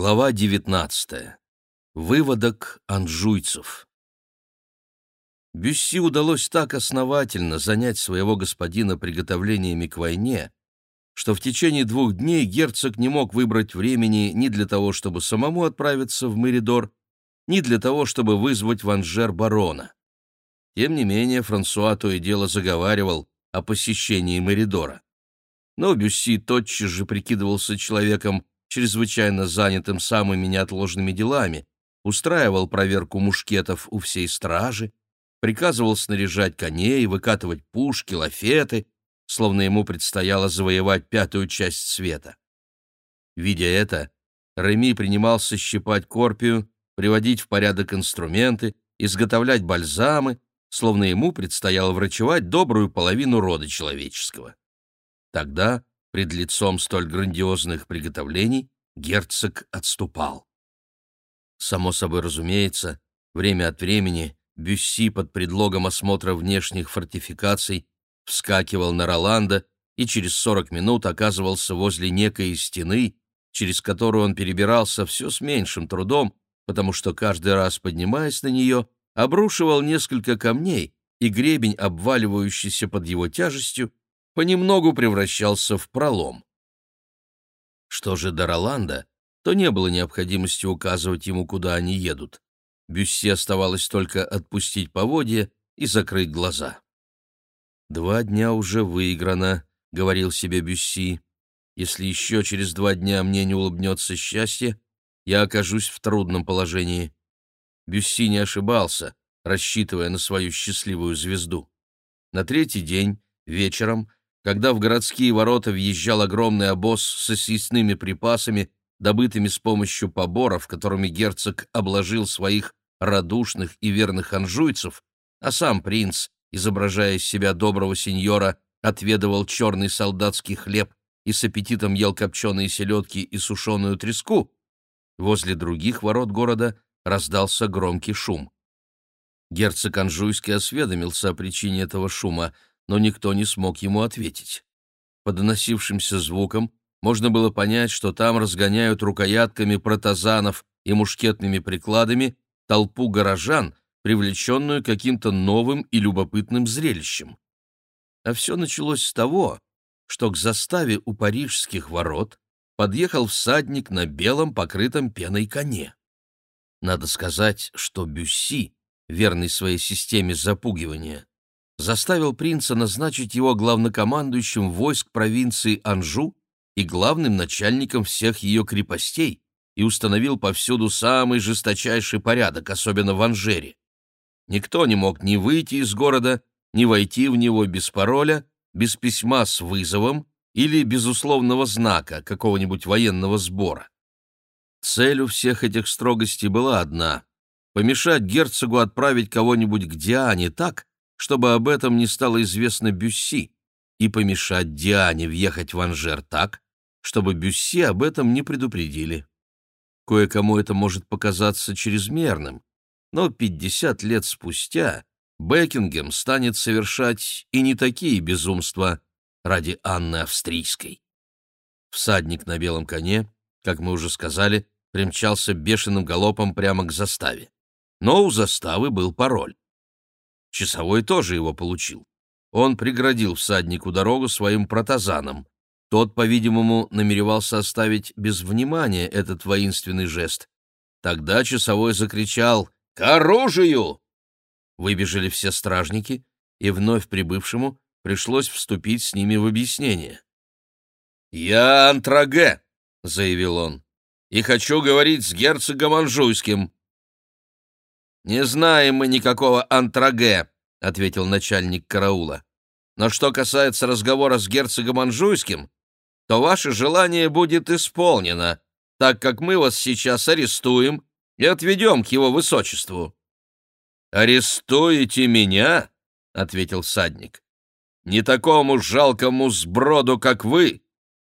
Глава 19. Выводок анжуйцев. Бюсси удалось так основательно занять своего господина приготовлениями к войне, что в течение двух дней герцог не мог выбрать времени ни для того, чтобы самому отправиться в Меридор, ни для того, чтобы вызвать в Анжер барона. Тем не менее, Франсуа то и дело заговаривал о посещении Меридора. Но Бюсси тотчас же прикидывался человеком, чрезвычайно занятым самыми неотложными делами, устраивал проверку мушкетов у всей стражи, приказывал снаряжать коней, выкатывать пушки, лафеты, словно ему предстояло завоевать пятую часть света. Видя это, Реми принимался щипать корпию, приводить в порядок инструменты, изготовлять бальзамы, словно ему предстояло врачевать добрую половину рода человеческого. Тогда Пред лицом столь грандиозных приготовлений герцог отступал. Само собой разумеется, время от времени Бюсси под предлогом осмотра внешних фортификаций вскакивал на Роланда и через сорок минут оказывался возле некой стены, через которую он перебирался все с меньшим трудом, потому что каждый раз, поднимаясь на нее, обрушивал несколько камней, и гребень, обваливающийся под его тяжестью, понемногу превращался в пролом. Что же до Роланда, то не было необходимости указывать ему, куда они едут. Бюсси оставалось только отпустить поводья и закрыть глаза. «Два дня уже выиграно», — говорил себе Бюсси. «Если еще через два дня мне не улыбнется счастье, я окажусь в трудном положении». Бюсси не ошибался, рассчитывая на свою счастливую звезду. На третий день, вечером, когда в городские ворота въезжал огромный обоз со съестными припасами, добытыми с помощью поборов, которыми герцог обложил своих радушных и верных анжуйцев, а сам принц, изображая из себя доброго сеньора, отведывал черный солдатский хлеб и с аппетитом ел копченые селедки и сушеную треску, возле других ворот города раздался громкий шум. Герцог Анжуйский осведомился о причине этого шума — но никто не смог ему ответить. По доносившимся звукам можно было понять, что там разгоняют рукоятками протазанов и мушкетными прикладами толпу горожан, привлеченную каким-то новым и любопытным зрелищем. А все началось с того, что к заставе у парижских ворот подъехал всадник на белом покрытом пеной коне. Надо сказать, что Бюсси, верный своей системе запугивания, заставил принца назначить его главнокомандующим войск провинции Анжу и главным начальником всех ее крепостей и установил повсюду самый жесточайший порядок, особенно в Анжере. Никто не мог ни выйти из города, ни войти в него без пароля, без письма с вызовом или безусловного знака какого-нибудь военного сбора. Цель у всех этих строгостей была одна — помешать герцогу отправить кого-нибудь к Диане так, чтобы об этом не стало известно Бюсси, и помешать Диане въехать в Анжер так, чтобы Бюсси об этом не предупредили. Кое-кому это может показаться чрезмерным, но 50 лет спустя Бекингем станет совершать и не такие безумства ради Анны Австрийской. Всадник на белом коне, как мы уже сказали, примчался бешеным галопом прямо к заставе. Но у заставы был пароль. Часовой тоже его получил. Он преградил всаднику дорогу своим протазаном. Тот, по-видимому, намеревался оставить без внимания этот воинственный жест. Тогда часовой закричал «К оружию!» Выбежали все стражники, и вновь прибывшему пришлось вступить с ними в объяснение. «Я Антраге», — заявил он, — «и хочу говорить с герцогом Анжуйским. «Не знаем мы никакого антраге», — ответил начальник караула. «Но что касается разговора с герцогом Анжуйским, то ваше желание будет исполнено, так как мы вас сейчас арестуем и отведем к его высочеству». «Арестуете меня?» — ответил всадник. «Не такому жалкому сброду, как вы,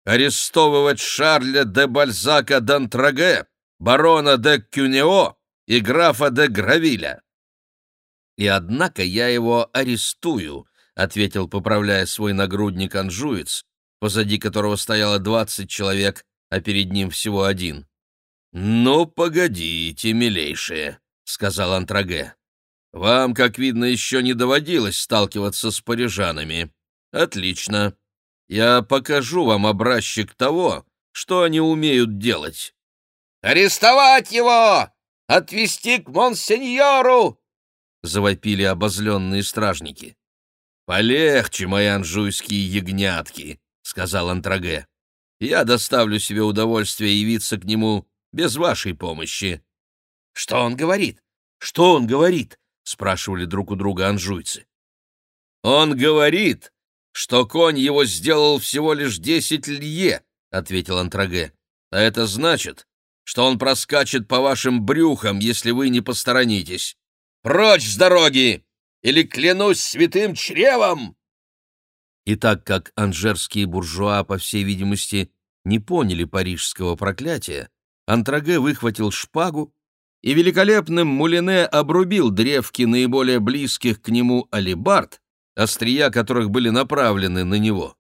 арестовывать Шарля де Бальзака d'Антраге, барона де Кюнео и графа де Гравиля. «И однако я его арестую», — ответил, поправляя свой нагрудник анжуец, позади которого стояло двадцать человек, а перед ним всего один. «Ну, погодите, милейшие», — сказал Антраге. «Вам, как видно, еще не доводилось сталкиваться с парижанами. Отлично. Я покажу вам образчик того, что они умеют делать». «Арестовать его! Отвести к монсеньору!» — завопили обозленные стражники. «Полегче, мои анжуйские ягнятки», — сказал Антраге. «Я доставлю себе удовольствие явиться к нему без вашей помощи». «Что он говорит? Что он говорит?» — спрашивали друг у друга анжуйцы. «Он говорит, что конь его сделал всего лишь десять лье», — ответил Антраге. «А это значит, что он проскачет по вашим брюхам, если вы не посторонитесь. Прочь с дороги! Или клянусь святым чревом!» И так как анжерские буржуа, по всей видимости, не поняли парижского проклятия, Антраге выхватил шпагу и великолепным мулине обрубил древки наиболее близких к нему алибард, острия которых были направлены на него.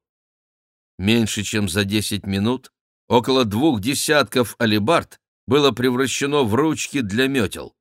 Меньше чем за десять минут около двух десятков алибард было превращено в ручки для метел.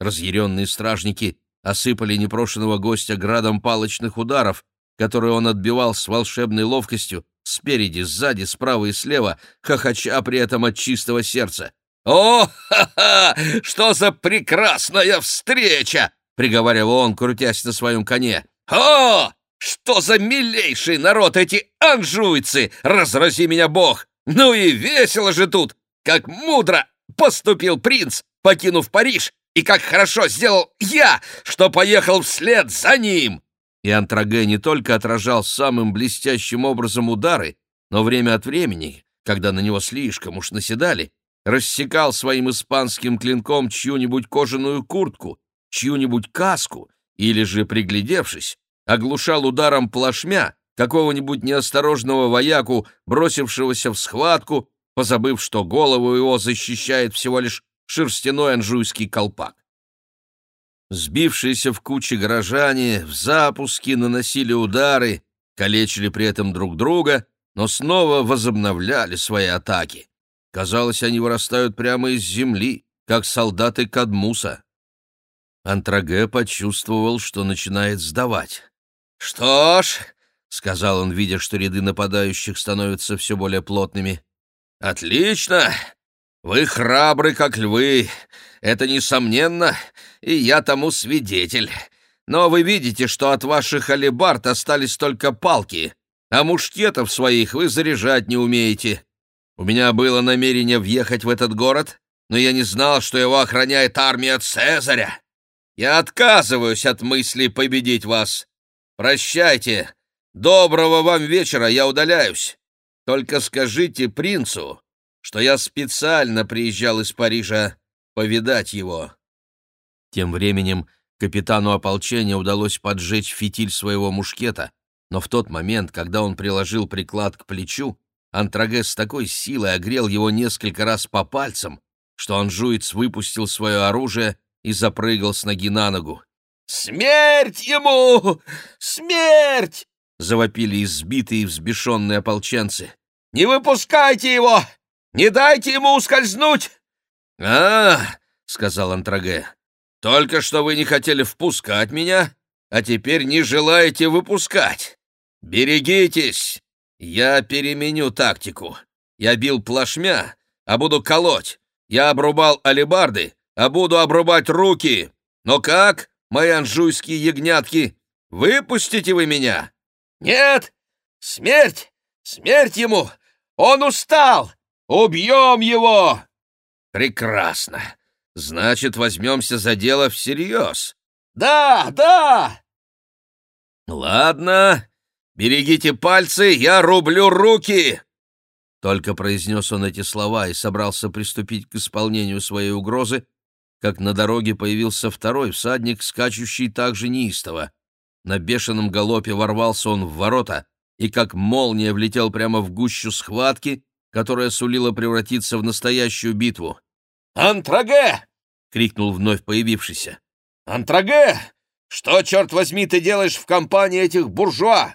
Разъяренные стражники осыпали непрошенного гостя градом палочных ударов, которые он отбивал с волшебной ловкостью спереди, сзади, справа и слева, хохоча при этом от чистого сердца. «О, ха-ха! Что за прекрасная встреча!» — приговаривал он, крутясь на своем коне. «О, что за милейший народ эти анжуйцы! Разрази меня бог! Ну и весело же тут! Как мудро поступил принц, покинув Париж, и как хорошо сделал я, что поехал вслед за ним!» И Антраге не только отражал самым блестящим образом удары, но время от времени, когда на него слишком уж наседали, рассекал своим испанским клинком чью-нибудь кожаную куртку, чью-нибудь каску, или же, приглядевшись, оглушал ударом плашмя какого-нибудь неосторожного вояку, бросившегося в схватку, позабыв, что голову его защищает всего лишь шерстяной анжуйский колпак. Сбившиеся в кучи горожане в запуске наносили удары, калечили при этом друг друга, но снова возобновляли свои атаки. Казалось, они вырастают прямо из земли, как солдаты Кадмуса. Антраге почувствовал, что начинает сдавать. «Что ж», — сказал он, видя, что ряды нападающих становятся все более плотными, — «отлично! Вы храбры, как львы, это несомненно, и я тому свидетель. Но вы видите, что от ваших алебард остались только палки, а мушкетов своих вы заряжать не умеете. У меня было намерение въехать в этот город, но я не знал, что его охраняет армия Цезаря. Я отказываюсь от мысли победить вас. Прощайте. Доброго вам вечера, я удаляюсь. Только скажите принцу, что я специально приезжал из Парижа повидать его». Тем временем капитану ополчения удалось поджечь фитиль своего мушкета, но в тот момент, когда он приложил приклад к плечу, Антрагес с такой силой огрел его несколько раз по пальцам, что анжуец выпустил свое оружие и запрыгал с ноги на ногу. «Смерть ему! Смерть!» — завопили избитые и взбешенные ополченцы. «Не выпускайте его! Не дайте ему ускользнуть!» «А, — сказал Антраге, — только что вы не хотели впускать меня, а теперь не желаете выпускать. Берегитесь! Я переменю тактику. Я бил плашмя, а буду колоть. Я обрубал алебарды, а буду обрубать руки. Но как, мои анжуйские ягнятки, выпустите вы меня? Нет! Смерть! Смерть ему! Он устал! Убьем его!» «Прекрасно! Значит, возьмемся за дело всерьез». «Да, да!» «Ладно, «Берегите пальцы, я рублю руки!» Только произнес он эти слова и собрался приступить к исполнению своей угрозы, как на дороге появился второй всадник, скачущий также неистово. На бешеном галопе ворвался он в ворота и как молния влетел прямо в гущу схватки, которая сулила превратиться в настоящую битву. «Антраге!» — крикнул вновь появившийся. «Антраге! Что, черт возьми, ты делаешь в компании этих буржуа?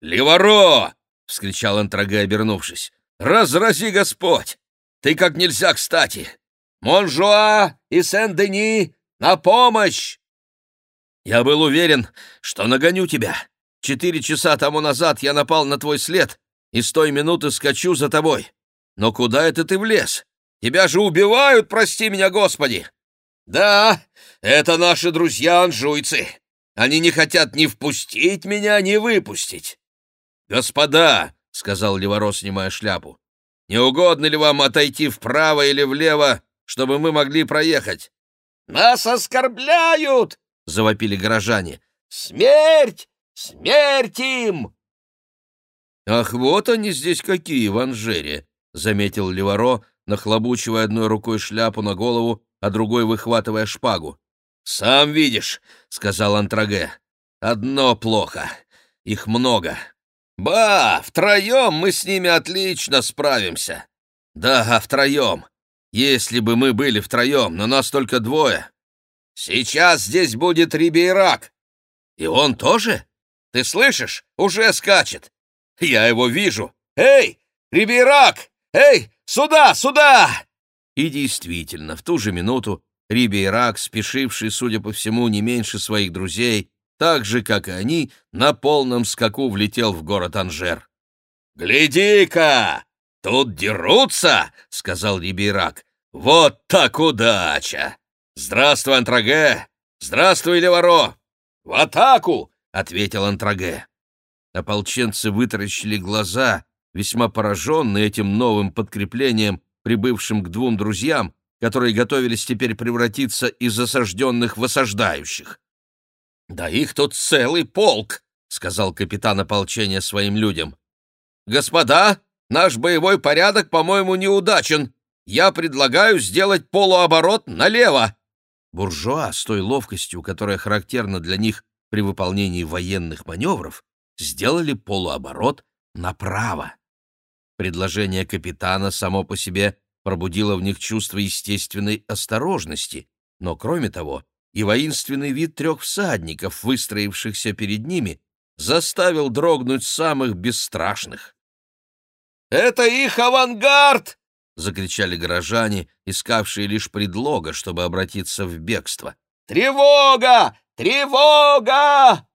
«Леворо!» — вскричал Антраге, обернувшись. «Разрази Господь! ты как нельзя кстати! Монжуа и Сен-Дени, на помощь!» «Я был уверен, что нагоню тебя. Четыре часа тому назад я напал на твой след и с той минуты скачу за тобой. Но куда это ты влез? Тебя же убивают, прости меня, Господи!» «Да, это наши друзья-анжуйцы. Они не хотят ни впустить меня, ни выпустить». «Господа!» — сказал Леворо, снимая шляпу. «Не угодно ли вам отойти вправо или влево, чтобы мы могли проехать?» «Нас оскорбляют!» — завопили горожане. «Смерть! Смерть им!» «Ах, вот они здесь какие в Анжере!» — заметил Леворо, нахлобучивая одной рукой шляпу на голову, а другой выхватывая шпагу. «Сам видишь», — сказал Антраге. «Одно плохо. Их много. Ба, втроем мы с ними отлично справимся. Да, втроем. Если бы мы были втроем, но нас только двое. Сейчас здесь будет Рибейрак. И он тоже? Ты слышишь? Уже скачет. Я его вижу. Эй, Рибейрак! Эй, сюда, сюда!» И действительно, в ту же минуту Рибейрак, спешивший, судя по всему, не меньше своих друзей, так же, как и они, на полном скаку влетел в город Анжер. «Гляди-ка! Тут дерутся!» — сказал Рибейрак. «Вот так удача! Здравствуй, Антраге! Здравствуй, Леворо! В атаку!» — ответил Антраге. Ополченцы вытаращили глаза, весьма пораженные этим новым подкреплением, прибывшим к двум друзьям, которые готовились теперь превратиться из осажденных в осаждающих. «Да их тут целый полк!» — сказал капитан ополчения своим людям. «Господа, наш боевой порядок, по-моему, неудачен. Я предлагаю сделать полуоборот налево!» Буржуа с той ловкостью, которая характерна для них при выполнении военных маневров, сделали полуоборот направо. Предложение капитана само по себе пробудило в них чувство естественной осторожности, но, кроме того, и воинственный вид трех всадников, выстроившихся перед ними, заставил дрогнуть самых бесстрашных. «Это их авангард!» — закричали горожане, искавшие лишь предлога, чтобы обратиться в бегство. «Тревога! Тревога!»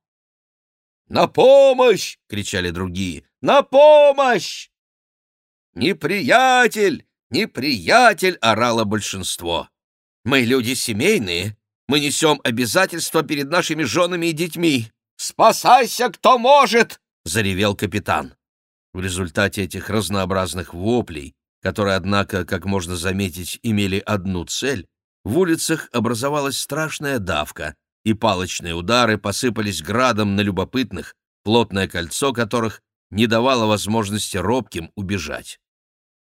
«На помощь!» — кричали другие. «На помощь!» «Неприятель! Неприятель!» — орало большинство. «Мы люди семейные. Мы несем обязательства перед нашими женами и детьми. Спасайся, кто может!» — заревел капитан. В результате этих разнообразных воплей, которые, однако, как можно заметить, имели одну цель, в улицах образовалась страшная давка, и палочные удары посыпались градом на любопытных, плотное кольцо которых не давало возможности робким убежать.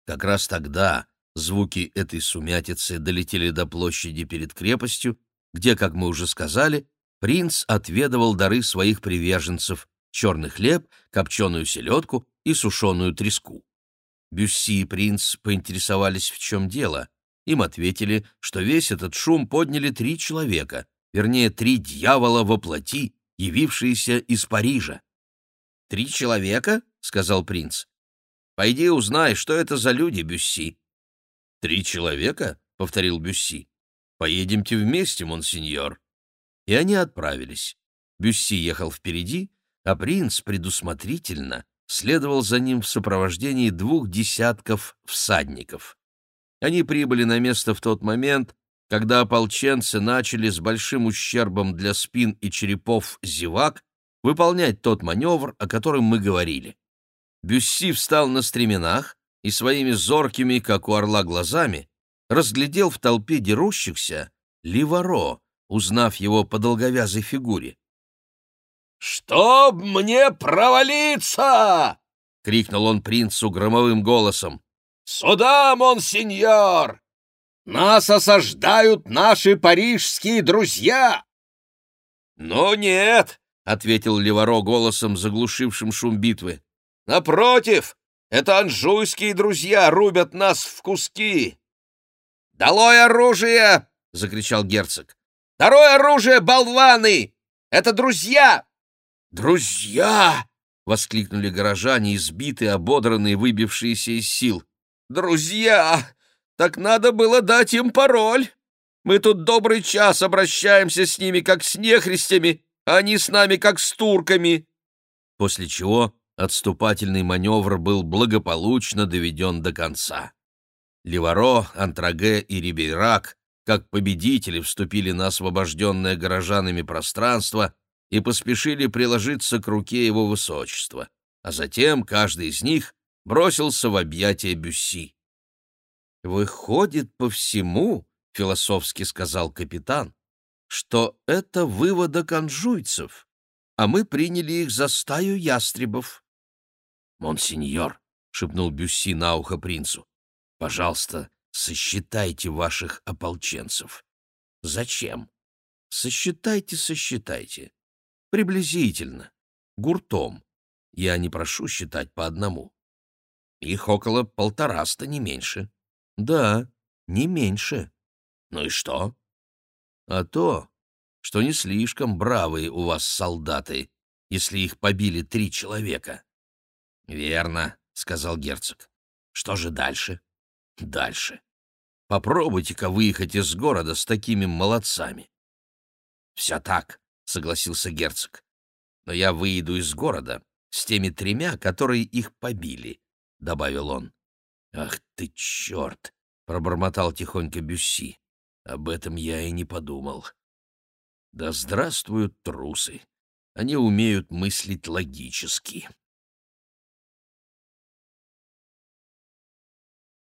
Как раз тогда звуки этой сумятицы долетели до площади перед крепостью, где, как мы уже сказали, принц отведывал дары своих приверженцев — черный хлеб, копченую селедку и сушеную треску. Бюсси и принц поинтересовались, в чем дело. Им ответили, что весь этот шум подняли три человека, вернее, три дьявола во плоти, явившиеся из Парижа. «Три человека?» — сказал принц. «Пойди узнай, что это за люди, Бюсси». «Три человека?» — повторил Бюсси. «Поедемте вместе, монсеньор». И они отправились. Бюсси ехал впереди, а принц предусмотрительно следовал за ним в сопровождении двух десятков всадников. Они прибыли на место в тот момент, когда ополченцы начали с большим ущербом для спин и черепов зевак выполнять тот маневр, о котором мы говорили. Бюсси встал на стременах и своими зоркими, как у орла, глазами разглядел в толпе дерущихся Ливаро, узнав его по долговязой фигуре. «Чтоб мне провалиться!» — крикнул он принцу громовым голосом. «Сюда, монсеньор! Нас осаждают наши парижские друзья!» «Ну нет!» — ответил Леваро голосом, заглушившим шум битвы. «Напротив, это анжуйские друзья рубят нас в куски!» «Долой оружие!» — закричал герцог. «Долой оружие, болваны! Это друзья!» «Друзья!» — воскликнули горожане, избитые, ободранные, выбившиеся из сил. «Друзья! так надо было дать им пароль. Мы тут добрый час обращаемся с ними, как с нехристями, а они с нами, как с турками». После чего отступательный маневр был благополучно доведен до конца. Леваро, Антраге и Рибейрак, как победители, вступили на освобожденное горожанами пространство и поспешили приложиться к руке его высочества, а затем каждый из них бросился в объятия Бюсси. «Выходит по всему, — философски сказал капитан, — что это выводок анжуйцев, а мы приняли их за стаю ястребов». «Монсеньор», — шепнул Бюсси на ухо принцу, — «пожалуйста, сосчитайте ваших ополченцев». «Зачем?» «Сосчитайте, сосчитайте. Приблизительно. Гуртом. Я не прошу считать по одному. Их около полтораста, не меньше. Да, не меньше. Ну и что? А то, что не слишком бравые у вас солдаты, если их побили три человека. Верно, сказал герцог. Что же дальше? Дальше. Попробуйте-ка выехать из города с такими молодцами. Все так, согласился герцог. Но я выйду из города с теми тремя, которые их побили, добавил он. Ах ты черт! пробормотал тихонько Бюсси. Об этом я и не подумал. Да здравствуют трусы! Они умеют мыслить логически.